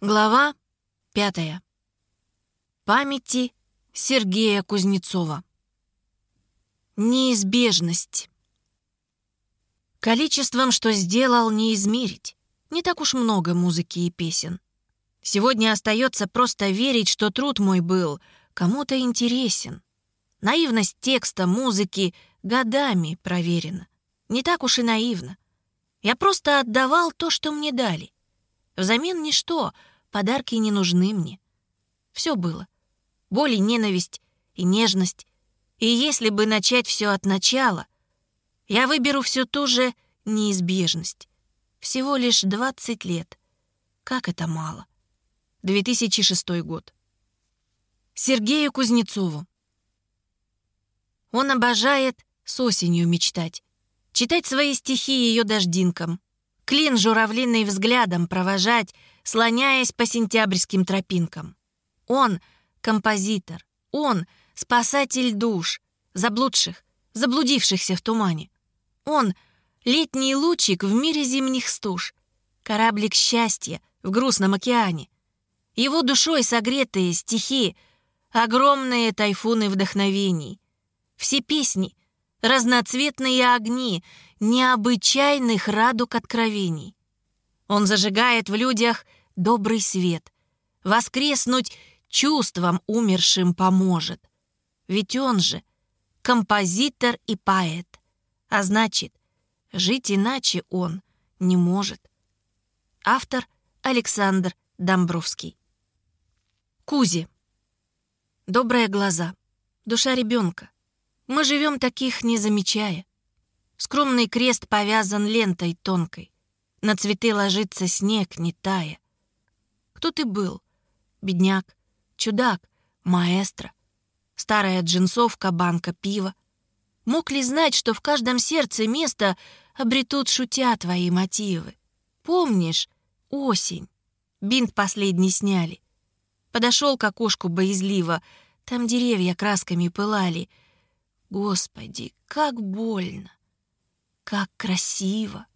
Глава пятая. Памяти Сергея Кузнецова. Неизбежность. Количеством, что сделал, не измерить. Не так уж много музыки и песен. Сегодня остается просто верить, что труд мой был кому-то интересен. Наивность текста, музыки годами проверена. Не так уж и наивно. Я просто отдавал то, что мне дали. Взамен ничто, подарки не нужны мне. Все было. Боль и ненависть, и нежность. И если бы начать все от начала, я выберу всю ту же неизбежность. Всего лишь 20 лет. Как это мало. 2006 год. Сергею Кузнецову. Он обожает с осенью мечтать. Читать свои стихи ее дождинкам. Клин журавлиный взглядом провожать, слоняясь по сентябрьским тропинкам. Он — композитор, он — спасатель душ, заблудших, заблудившихся в тумане. Он — летний лучик в мире зимних стуж, кораблик счастья в грустном океане. Его душой согретые стихи, огромные тайфуны вдохновений. Все песни — разноцветные огни — необычайных радуг откровений. Он зажигает в людях добрый свет. Воскреснуть чувствам умершим поможет. Ведь он же композитор и поэт. А значит, жить иначе он не может. Автор Александр Домбровский. Кузи. Добрые глаза. Душа ребенка. Мы живем таких, не замечая. Скромный крест повязан лентой тонкой. На цветы ложится снег, не тая. Кто ты был? Бедняк, чудак, маэстро. Старая джинсовка, банка пива. Мог ли знать, что в каждом сердце место обретут, шутя твои мотивы? Помнишь, осень. Бинт последний сняли. Подошел к окошку боязливо. Там деревья красками пылали. Господи, как больно. Как красиво!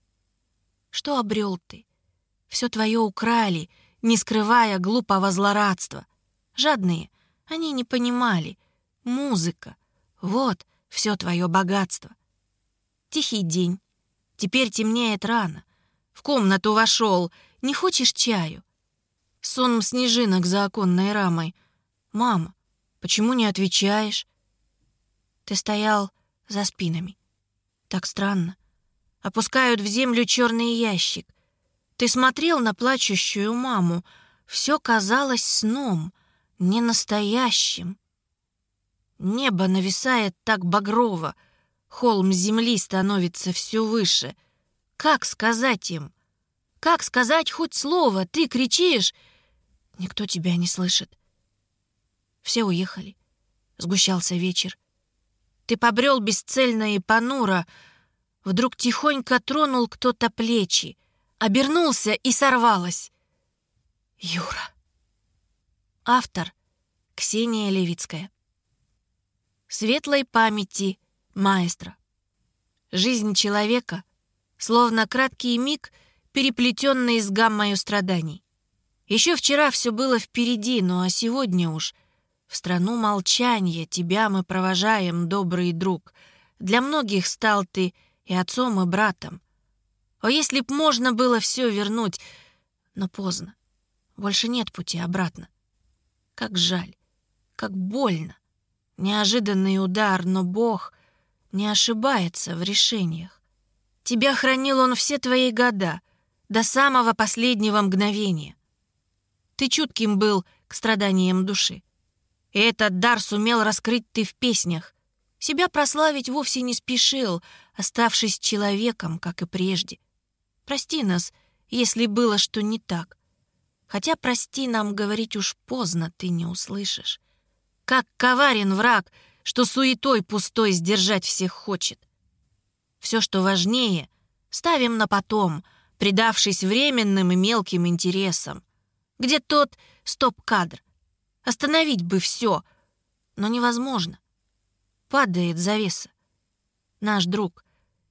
Что обрел ты? Все твое украли, не скрывая глупого злорадства. Жадные, они не понимали. Музыка — вот все твое богатство. Тихий день. Теперь темнеет рано. В комнату вошел. Не хочешь чаю? Сон снежинок за оконной рамой. «Мама, почему не отвечаешь?» Ты стоял за спинами. Так странно опускают в землю черный ящик. Ты смотрел на плачущую маму. Все казалось сном, не настоящим. Небо нависает так багрово, холм земли становится все выше. Как сказать им? Как сказать хоть слово? Ты кричишь, никто тебя не слышит. Все уехали. Сгущался вечер. Ты побрел бесцельно и понуро, Вдруг тихонько тронул кто-то плечи, обернулся и сорвалась. Юра. Автор Ксения Левицкая. Светлой памяти маэстро. Жизнь человека словно краткий миг, переплетенный с гаммою страданий. Еще вчера все было впереди, ну а сегодня уж в страну молчания тебя мы провожаем, добрый друг. Для многих стал ты и отцом, и братом. О, если б можно было все вернуть, но поздно. Больше нет пути обратно. Как жаль, как больно. Неожиданный удар, но Бог не ошибается в решениях. Тебя хранил Он все твои года, до самого последнего мгновения. Ты чутким был к страданиям души. И этот дар сумел раскрыть ты в песнях. Себя прославить вовсе не спешил, оставшись человеком, как и прежде. Прости нас, если было что не так. Хотя прости нам говорить уж поздно, ты не услышишь. Как коварен враг, что суетой пустой сдержать всех хочет. Все, что важнее, ставим на потом, предавшись временным и мелким интересам. Где тот стоп-кадр? Остановить бы все, но невозможно. Падает завеса. Наш друг,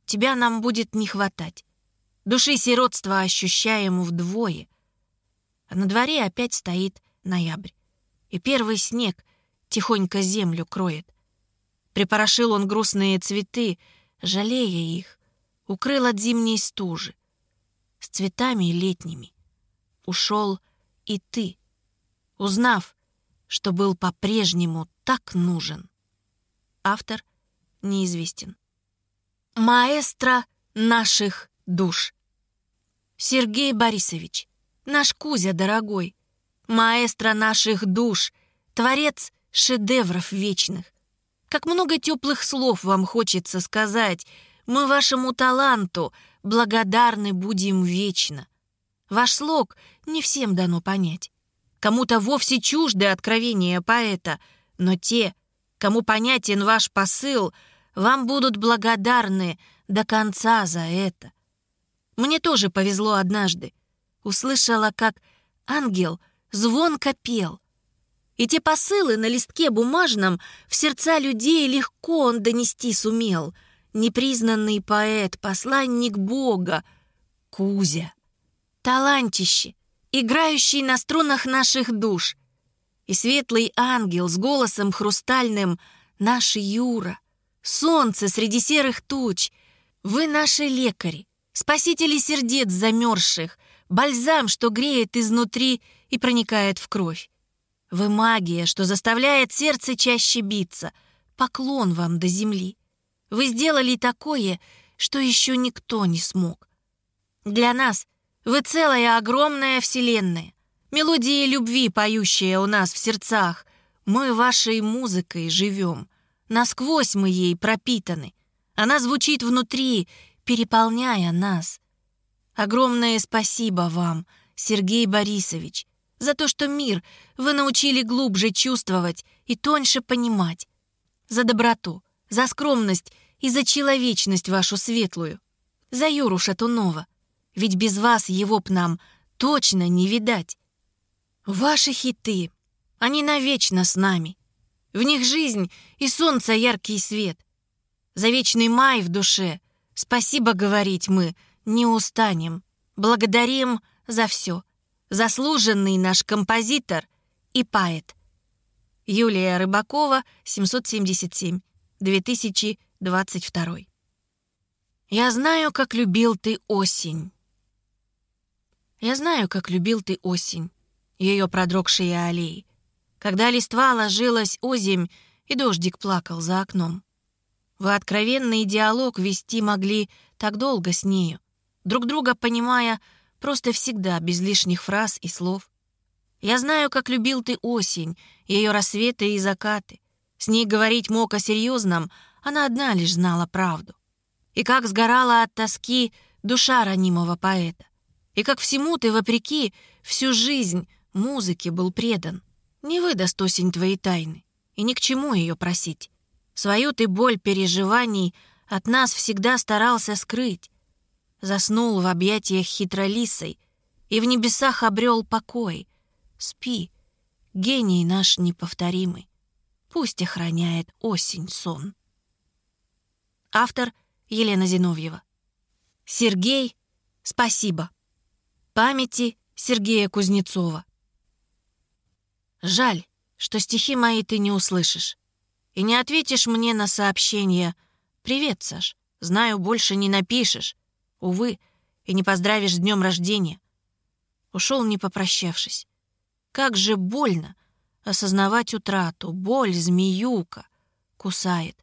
тебя нам будет не хватать. Души сиротства ощущаем вдвое. А на дворе опять стоит ноябрь. И первый снег тихонько землю кроет. Припорошил он грустные цветы, жалея их, укрыл от зимней стужи. С цветами летними ушел и ты, узнав, что был по-прежнему так нужен. Автор неизвестен. Маэстро наших душ. Сергей Борисович, наш Кузя дорогой, маэстро наших душ, творец шедевров вечных. Как много теплых слов вам хочется сказать. Мы вашему таланту благодарны будем вечно. Ваш слог не всем дано понять. Кому-то вовсе чужды откровения поэта, но те, кому понятен ваш посыл, вам будут благодарны до конца за это. Мне тоже повезло однажды. Услышала, как ангел звонко пел. И те посылы на листке бумажном в сердца людей легко он донести сумел. Непризнанный поэт, посланник Бога, Кузя. Талантище, играющий на струнах наших душ. И светлый ангел с голосом хрустальным наш Юра. Солнце среди серых туч. Вы наши лекари, спасители сердец замерзших, бальзам, что греет изнутри и проникает в кровь. Вы магия, что заставляет сердце чаще биться. Поклон вам до земли. Вы сделали такое, что еще никто не смог. Для нас вы целая огромная вселенная. Мелодии любви, поющие у нас в сердцах. Мы вашей музыкой живем. Насквозь мы ей пропитаны. Она звучит внутри, переполняя нас. Огромное спасибо вам, Сергей Борисович, за то, что мир вы научили глубже чувствовать и тоньше понимать. За доброту, за скромность и за человечность вашу светлую. За Юру Шатунова. Ведь без вас его б нам точно не видать. Ваши хиты, они навечно с нами. В них жизнь и солнце яркий свет. За вечный май в душе спасибо говорить мы не устанем. Благодарим за все заслуженный наш композитор и поэт. Юлия Рыбакова, 777, 2022. Я знаю, как любил ты осень. Я знаю, как любил ты осень, ее продрогшие аллеи, когда листва ложилась озимь, и дождик плакал за окном. Вы откровенный диалог вести могли так долго с нею, друг друга понимая, Просто всегда, без лишних фраз и слов. Я знаю, как любил ты осень, ее рассветы и закаты. С ней говорить мог о серьезном, она одна лишь знала правду. И как сгорала от тоски душа ранимого поэта. И как всему ты, вопреки, всю жизнь музыке был предан. Не выдаст осень твои тайны, и ни к чему ее просить. Свою ты боль переживаний от нас всегда старался скрыть заснул в объятиях хитролисой и в небесах обрел покой. Спи, гений наш неповторимый, пусть охраняет осень сон. Автор Елена Зиновьева. Сергей, спасибо. Памяти Сергея Кузнецова. Жаль, что стихи мои ты не услышишь. И не ответишь мне на сообщение «Привет, Саш, знаю, больше не напишешь». Увы, и не поздравишь с днем рождения. Ушел, не попрощавшись. Как же больно осознавать утрату. Боль, змеюка, кусает.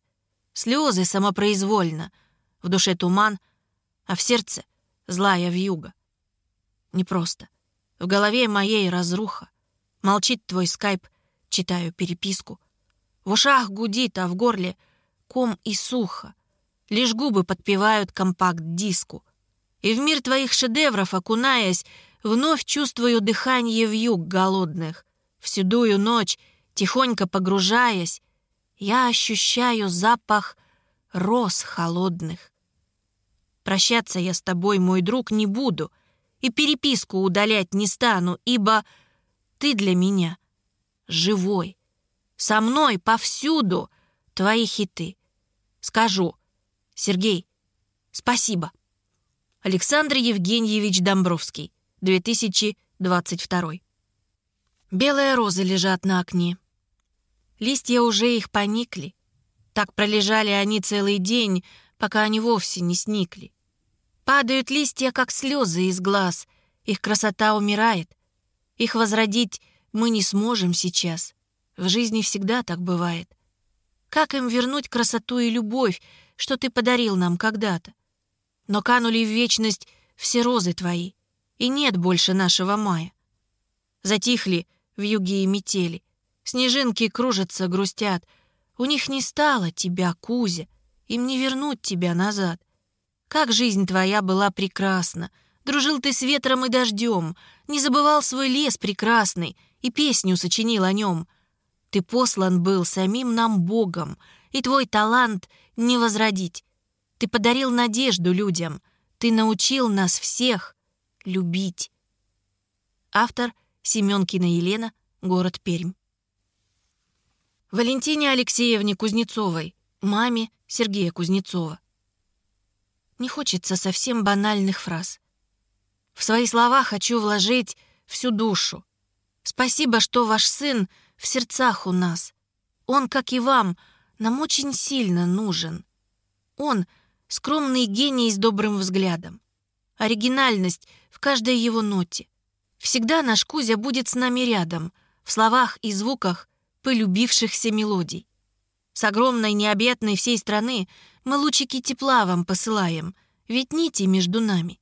Слезы самопроизвольно. В душе туман, а в сердце злая вьюга. Непросто. В голове моей разруха. Молчит твой скайп, читаю переписку. В ушах гудит, а в горле ком и сухо. Лишь губы подпевают компакт-диску. И в мир твоих шедевров, окунаясь, вновь чувствую дыхание вьюг голодных. В седую ночь, тихонько погружаясь, я ощущаю запах роз холодных. Прощаться я с тобой, мой друг, не буду, и переписку удалять не стану, ибо ты для меня живой. Со мной повсюду твои хиты. Скажу, Сергей, спасибо. Александр Евгеньевич Домбровский, 2000 22. Белые розы лежат на окне. Листья уже их поникли. Так пролежали они целый день, пока они вовсе не сникли. Падают листья, как слезы из глаз. Их красота умирает. Их возродить мы не сможем сейчас. В жизни всегда так бывает. Как им вернуть красоту и любовь, что ты подарил нам когда-то? Но канули в вечность все розы твои, и нет больше нашего мая. Затихли в юге и метели, снежинки кружатся, грустят. У них не стало тебя, Кузя, им не вернуть тебя назад. Как жизнь твоя была прекрасна, дружил ты с ветром и дождем, не забывал свой лес прекрасный и песню сочинил о нем — ты послан был самим нам Богом, и твой талант не возродить. Ты подарил надежду людям, ты научил нас всех любить. Автор Семенкина Елена, город Пермь. Валентине Алексеевне Кузнецовой, маме Сергея Кузнецова. Не хочется совсем банальных фраз. В свои слова хочу вложить всю душу. Спасибо, что ваш сын — в сердцах у нас. Он, как и вам, нам очень сильно нужен. Он — скромный гений с добрым взглядом. Оригинальность в каждой его ноте. Всегда наш Кузя будет с нами рядом, в словах и звуках полюбившихся мелодий. С огромной необъятной всей страны мы лучики тепла вам посылаем, ведь нити между нами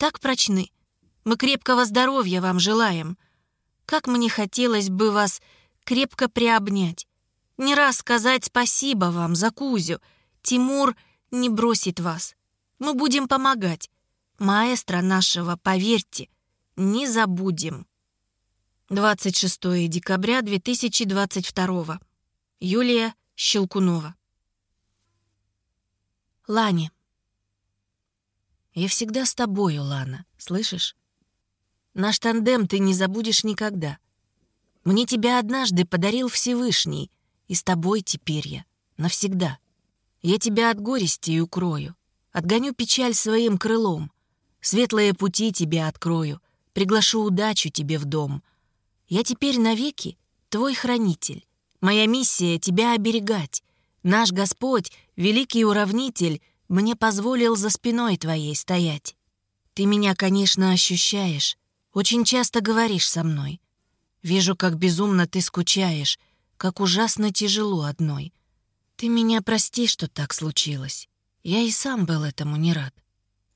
так прочны. Мы крепкого здоровья вам желаем. Как мне хотелось бы вас крепко приобнять. Не раз сказать спасибо вам за Кузю. Тимур не бросит вас. Мы будем помогать. Маэстро нашего, поверьте, не забудем. 26 декабря 2022. Юлия Щелкунова. Лане. Я всегда с тобою, Лана, слышишь? Наш тандем ты не забудешь никогда — мне тебя однажды подарил Всевышний, и с тобой теперь я навсегда. Я тебя от горести укрою, отгоню печаль своим крылом, светлые пути тебе открою, приглашу удачу тебе в дом. Я теперь навеки твой хранитель. Моя миссия — тебя оберегать. Наш Господь, великий уравнитель, мне позволил за спиной твоей стоять. Ты меня, конечно, ощущаешь, очень часто говоришь со мной — Вижу, как безумно ты скучаешь, как ужасно тяжело одной. Ты меня прости, что так случилось. Я и сам был этому не рад.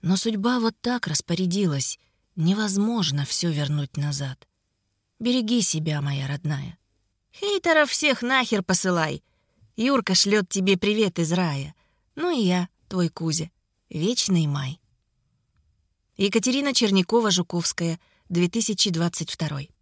Но судьба вот так распорядилась. Невозможно все вернуть назад. Береги себя, моя родная. Хейтеров всех нахер посылай. Юрка шлет тебе привет из рая. Ну и я, твой Кузя. Вечный май. Екатерина Чернякова-Жуковская, 2022